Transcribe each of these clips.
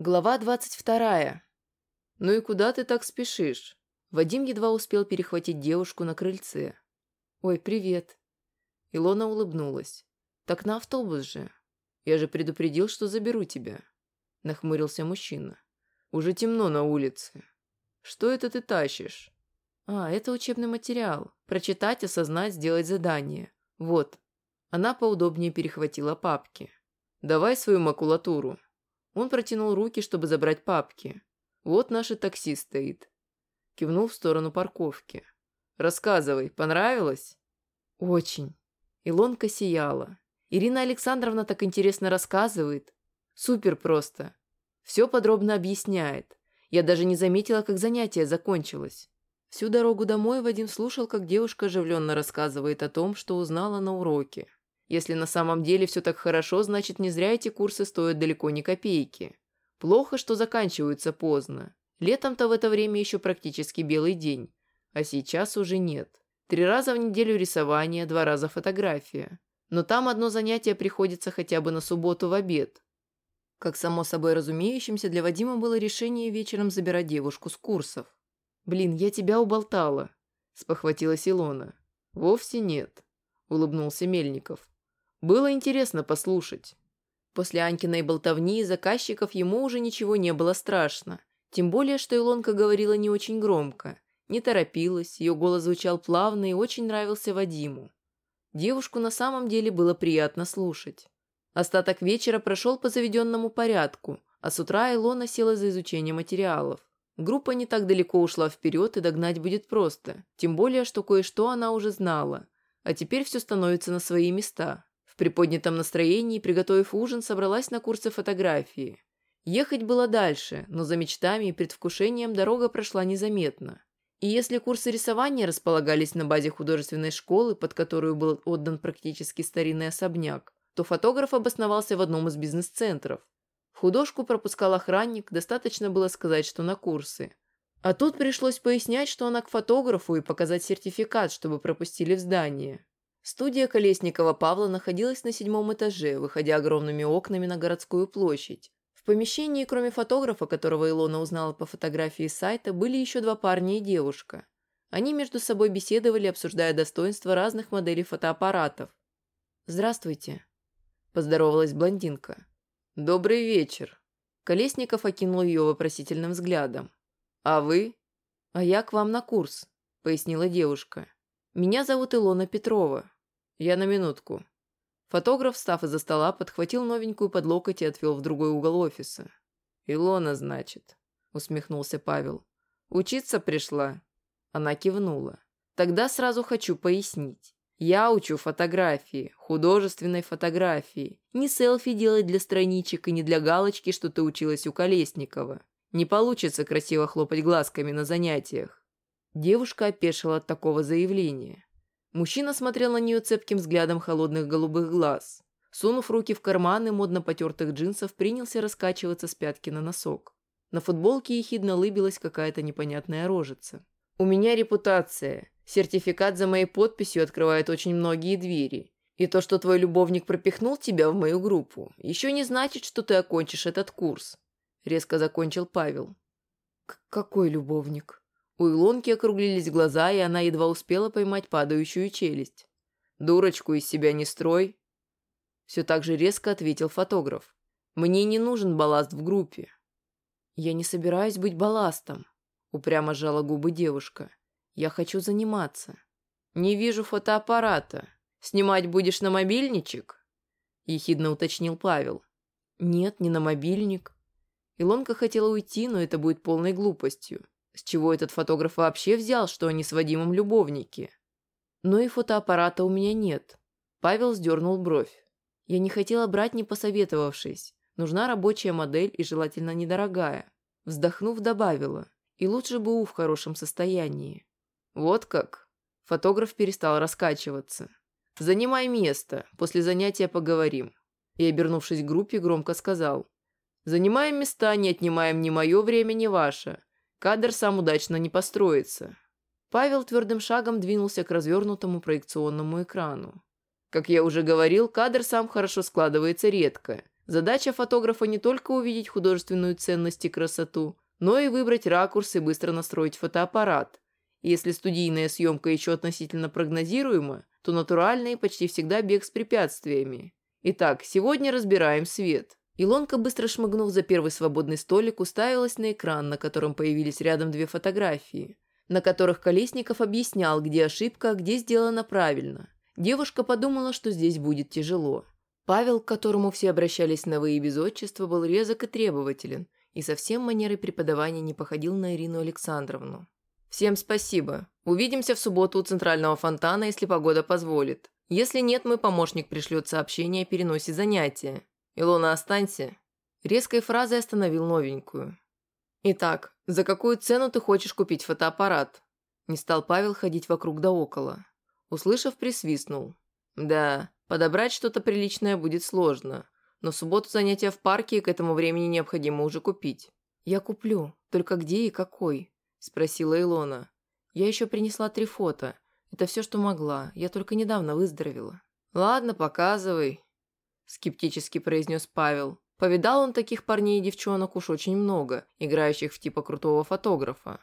Глава 22. «Ну и куда ты так спешишь?» Вадим едва успел перехватить девушку на крыльце. «Ой, привет». Илона улыбнулась. «Так на автобус же. Я же предупредил, что заберу тебя». Нахмурился мужчина. «Уже темно на улице. Что это ты тащишь?» «А, это учебный материал. Прочитать, осознать, сделать задание. Вот». Она поудобнее перехватила папки. «Давай свою макулатуру». Он протянул руки, чтобы забрать папки. «Вот наше такси стоит». Кивнул в сторону парковки. «Рассказывай, понравилось?» «Очень». Илонка сияла. Ирина Александровна так интересно рассказывает. Супер просто. Все подробно объясняет. Я даже не заметила, как занятие закончилось. Всю дорогу домой Вадим слушал, как девушка оживленно рассказывает о том, что узнала на уроке. Если на самом деле все так хорошо, значит не зря эти курсы стоят далеко не копейки. Плохо, что заканчиваются поздно. Летом-то в это время еще практически белый день, а сейчас уже нет. Три раза в неделю рисование, два раза фотография. Но там одно занятие приходится хотя бы на субботу в обед. Как само собой разумеющимся, для Вадима было решение вечером забирать девушку с курсов. «Блин, я тебя уболтала», – спохватилась Илона. «Вовсе нет», – улыбнулся Мельников. Было интересно послушать. После Анькиной болтовни и заказчиков ему уже ничего не было страшно. Тем более, что Илонка говорила не очень громко. Не торопилась, ее голос звучал плавно и очень нравился Вадиму. Девушку на самом деле было приятно слушать. Остаток вечера прошел по заведенному порядку, а с утра Илона села за изучение материалов. Группа не так далеко ушла вперед, и догнать будет просто. Тем более, что кое-что она уже знала. А теперь все становится на свои места. В приподнятом настроении, приготовив ужин, собралась на курсы фотографии. Ехать было дальше, но за мечтами и предвкушением дорога прошла незаметно. И если курсы рисования располагались на базе художественной школы, под которую был отдан практически старинный особняк, то фотограф обосновался в одном из бизнес-центров. Художку пропускал охранник, достаточно было сказать, что на курсы. А тут пришлось пояснять, что она к фотографу и показать сертификат, чтобы пропустили в здание. Студия Колесникова Павла находилась на седьмом этаже, выходя огромными окнами на городскую площадь. В помещении, кроме фотографа, которого Илона узнала по фотографии сайта, были еще два парня и девушка. Они между собой беседовали, обсуждая достоинства разных моделей фотоаппаратов. «Здравствуйте», – поздоровалась блондинка. «Добрый вечер». Колесников окинул ее вопросительным взглядом. «А вы?» «А я к вам на курс», – пояснила девушка. «Меня зовут Илона Петрова. «Я на минутку». Фотограф, встав из-за стола, подхватил новенькую под локоть и отвел в другой угол офиса. «Илона, значит», — усмехнулся Павел. «Учиться пришла?» Она кивнула. «Тогда сразу хочу пояснить. Я учу фотографии, художественной фотографии. Не селфи делать для страничек и не для галочки, что ты училась у Колесникова. Не получится красиво хлопать глазками на занятиях». Девушка опешила от такого заявления. Мужчина смотрел на нее цепким взглядом холодных голубых глаз. Сунув руки в карманы модно потертых джинсов, принялся раскачиваться с пятки на носок. На футболке ехидно лыбилась какая-то непонятная рожица. «У меня репутация. Сертификат за моей подписью открывает очень многие двери. И то, что твой любовник пропихнул тебя в мою группу, еще не значит, что ты окончишь этот курс», – резко закончил Павел. «Какой любовник?» У Илонки округлились глаза, и она едва успела поймать падающую челюсть. «Дурочку из себя не строй!» Все так же резко ответил фотограф. «Мне не нужен балласт в группе». «Я не собираюсь быть балластом», — упрямо сжала губы девушка. «Я хочу заниматься». «Не вижу фотоаппарата. Снимать будешь на мобильничек?» — ехидно уточнил Павел. «Нет, не на мобильник». Илонка хотела уйти, но это будет полной глупостью. С чего этот фотограф вообще взял, что они с Вадимом любовники? Но и фотоаппарата у меня нет. Павел сдернул бровь. Я не хотела брать, не посоветовавшись. Нужна рабочая модель и желательно недорогая. Вздохнув, добавила. И лучше бы у в хорошем состоянии. Вот как? Фотограф перестал раскачиваться. «Занимай место, после занятия поговорим». И, обернувшись к группе, громко сказал. «Занимаем места, не отнимаем ни мое время, ни ваше. Кадр сам удачно не построится. Павел твердым шагом двинулся к развернутому проекционному экрану. Как я уже говорил, кадр сам хорошо складывается редко. Задача фотографа не только увидеть художественную ценность и красоту, но и выбрать ракурс и быстро настроить фотоаппарат. Если студийная съемка еще относительно прогнозируема, то натуральный почти всегда бег с препятствиями. Итак, сегодня разбираем свет. Илонка, быстро шмыгнув за первый свободный столик, уставилась на экран, на котором появились рядом две фотографии, на которых Колесников объяснял, где ошибка, а где сделано правильно. Девушка подумала, что здесь будет тяжело. Павел, к которому все обращались на «вы» и без отчества, был резок и требователен, и совсем манерой преподавания не походил на Ирину Александровну. «Всем спасибо. Увидимся в субботу у центрального фонтана, если погода позволит. Если нет, мой помощник пришлет сообщение о переносе занятия. Илона, останься». Резкой фразой остановил новенькую. «Итак, за какую цену ты хочешь купить фотоаппарат?» Не стал Павел ходить вокруг да около. Услышав, присвистнул. «Да, Подобрать что-то приличное будет сложно, но субботу занятия в парке к этому времени необходимо уже купить. «Я куплю, только где и какой?» – спросила Илона. «Я еще принесла три фото. Это все, что могла. Я только недавно выздоровела». «Ладно, показывай», – скептически произнес Павел. Повидал он таких парней и девчонок уж очень много, играющих в типа крутого фотографа.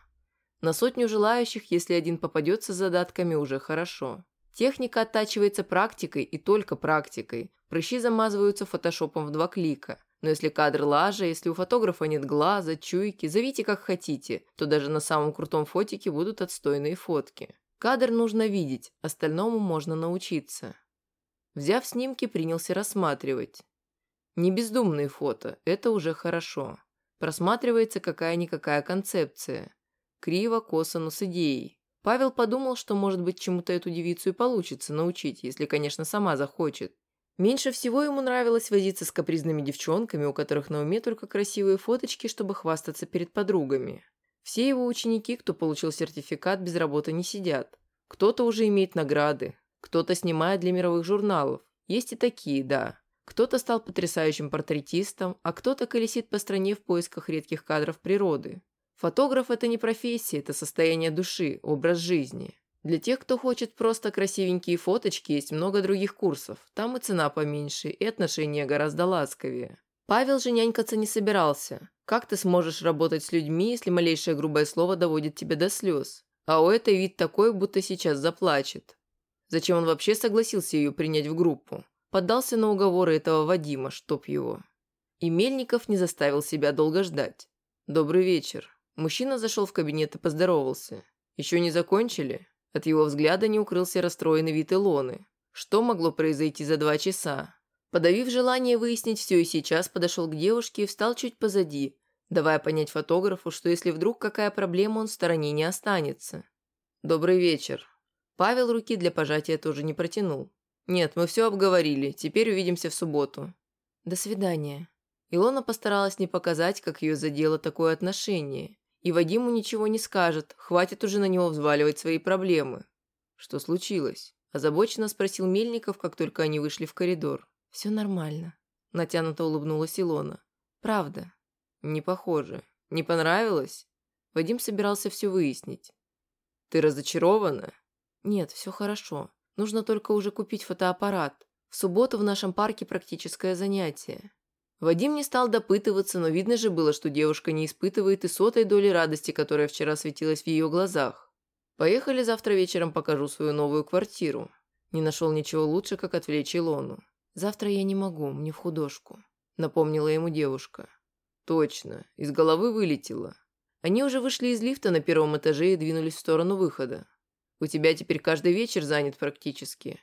На сотню желающих, если один попадется с задатками, уже хорошо. Техника оттачивается практикой и только практикой. Прыщи замазываются фотошопом в два клика. Но если кадр лажа, если у фотографа нет глаза, чуйки, зовите как хотите, то даже на самом крутом фотике будут отстойные фотки. Кадр нужно видеть, остальному можно научиться. Взяв снимки, принялся рассматривать. Не бездумные фото, это уже хорошо. Просматривается какая-никакая концепция. Криво, косо, но с идеей. Павел подумал, что, может быть, чему-то эту девицу и получится научить, если, конечно, сама захочет. Меньше всего ему нравилось возиться с капризными девчонками, у которых на уме только красивые фоточки, чтобы хвастаться перед подругами. Все его ученики, кто получил сертификат, без работы не сидят. Кто-то уже имеет награды, кто-то снимает для мировых журналов. Есть и такие, да. Кто-то стал потрясающим портретистом, а кто-то колесит по стране в поисках редких кадров природы. Фотограф – это не профессия, это состояние души, образ жизни. Для тех, кто хочет просто красивенькие фоточки, есть много других курсов. Там и цена поменьше, и отношения гораздо ласковее. Павел же нянькаться не собирался. Как ты сможешь работать с людьми, если малейшее грубое слово доводит тебя до слез? А у этой вид такой, будто сейчас заплачет. Зачем он вообще согласился ее принять в группу? Поддался на уговоры этого Вадима, чтоб его. И Мельников не заставил себя долго ждать. «Добрый вечер. Мужчина зашел в кабинет и поздоровался. «Еще не закончили?» От его взгляда не укрылся расстроенный вид Илоны. Что могло произойти за два часа? Подавив желание выяснить все и сейчас, подошел к девушке и встал чуть позади, давая понять фотографу, что если вдруг какая проблема, он в стороне не останется. «Добрый вечер». Павел руки для пожатия тоже не протянул. «Нет, мы все обговорили. Теперь увидимся в субботу». «До свидания». Илона постаралась не показать, как ее задело такое отношение. И Вадиму ничего не скажет, хватит уже на него взваливать свои проблемы. Что случилось? Озабоченно спросил Мельников, как только они вышли в коридор. «Все нормально», – натянуто улыбнулась Илона. «Правда». «Не похоже. Не понравилось?» Вадим собирался все выяснить. «Ты разочарована?» «Нет, все хорошо. Нужно только уже купить фотоаппарат. В субботу в нашем парке практическое занятие». Вадим не стал допытываться, но видно же было, что девушка не испытывает и сотой доли радости, которая вчера светилась в ее глазах. «Поехали завтра вечером покажу свою новую квартиру». Не нашел ничего лучше, как отвлечь Илону. «Завтра я не могу, мне в художку», — напомнила ему девушка. «Точно, из головы вылетело. Они уже вышли из лифта на первом этаже и двинулись в сторону выхода. У тебя теперь каждый вечер занят практически».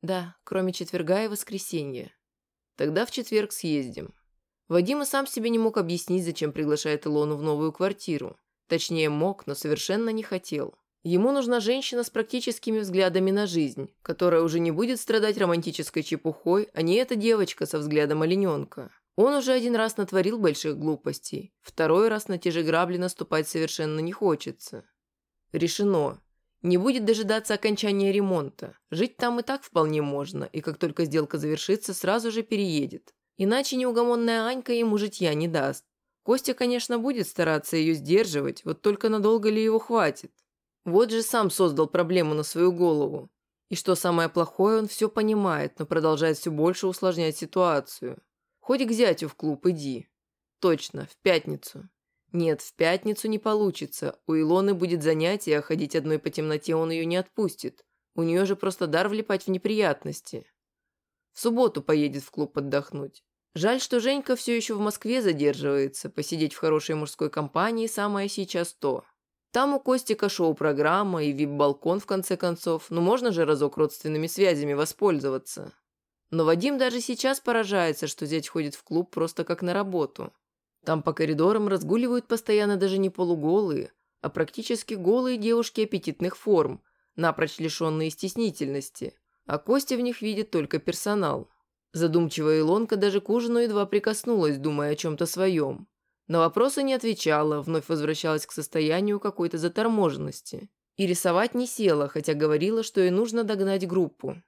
«Да, кроме четверга и воскресенья», Тогда в четверг съездим. Вадим и сам себе не мог объяснить, зачем приглашает Илону в новую квартиру. Точнее, мог, но совершенно не хотел. Ему нужна женщина с практическими взглядами на жизнь, которая уже не будет страдать романтической чепухой, а не эта девочка со взглядом олененка. Он уже один раз натворил больших глупостей, второй раз на те же грабли наступать совершенно не хочется. Решено. Не будет дожидаться окончания ремонта. Жить там и так вполне можно, и как только сделка завершится, сразу же переедет. Иначе неугомонная Анька ему житья не даст. Костя, конечно, будет стараться ее сдерживать, вот только надолго ли его хватит. Вот же сам создал проблему на свою голову. И что самое плохое, он все понимает, но продолжает все больше усложнять ситуацию. Хоть к зятю в клуб иди. Точно, в пятницу. Нет, в пятницу не получится. У Илоны будет занятие, а ходить одной по темноте он ее не отпустит. У нее же просто дар влипать в неприятности. В субботу поедет в клуб отдохнуть. Жаль, что Женька все еще в Москве задерживается. Посидеть в хорошей мужской компании самое сейчас то. Там у Костика шоу-программа и вип-балкон в конце концов. Ну можно же разок родственными связями воспользоваться. Но Вадим даже сейчас поражается, что зять ходит в клуб просто как на работу. Там по коридорам разгуливают постоянно даже не полуголые, а практически голые девушки аппетитных форм, напрочь лишенные стеснительности, а Костя в них видит только персонал. Задумчивая Илонка даже к ужину едва прикоснулась, думая о чем-то своем. На вопросы не отвечала, вновь возвращалась к состоянию какой-то заторможенности. И рисовать не села, хотя говорила, что ей нужно догнать группу.